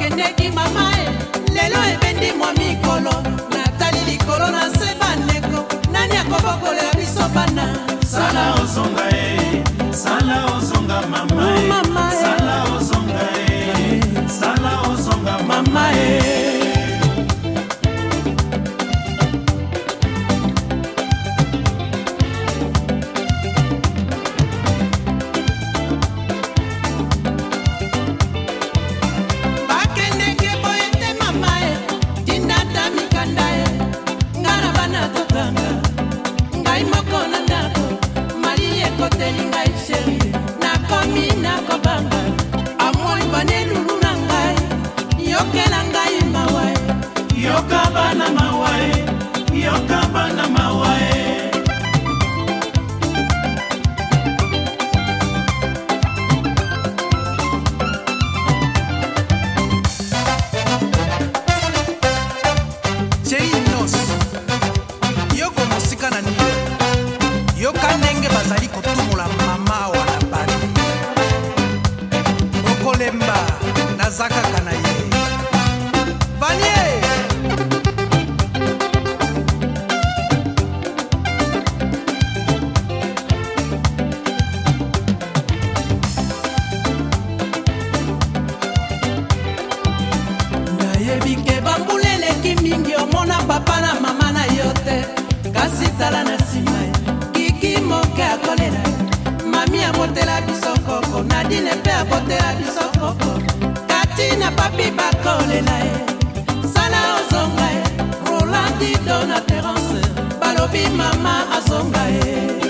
okendeki mama e lelo ebendi mwa mikolo bana mawae yoka bana mawae nzambe akotela biso koko kati na papi bakolela ye sala ozonga ye rolandi donaterance balobi mama azonga ye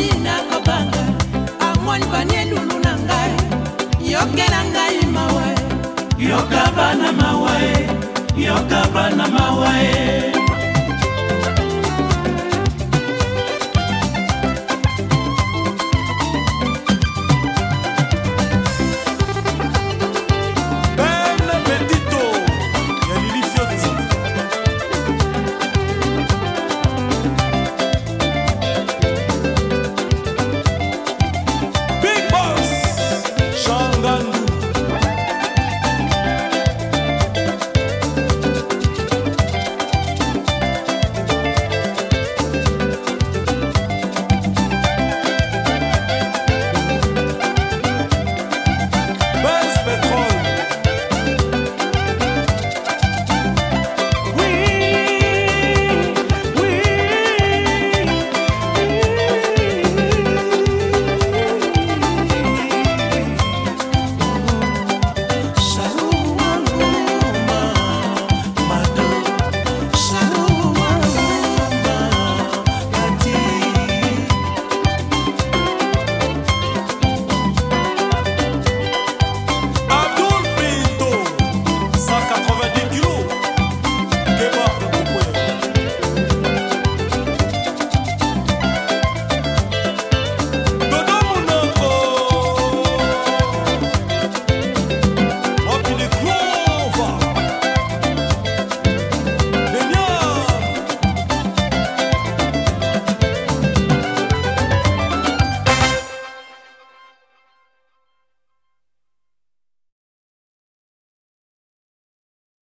nakomi na kobanga amoni banie lulu na ngai yokela ngai mawa yoka bana mawa yoka bana mawa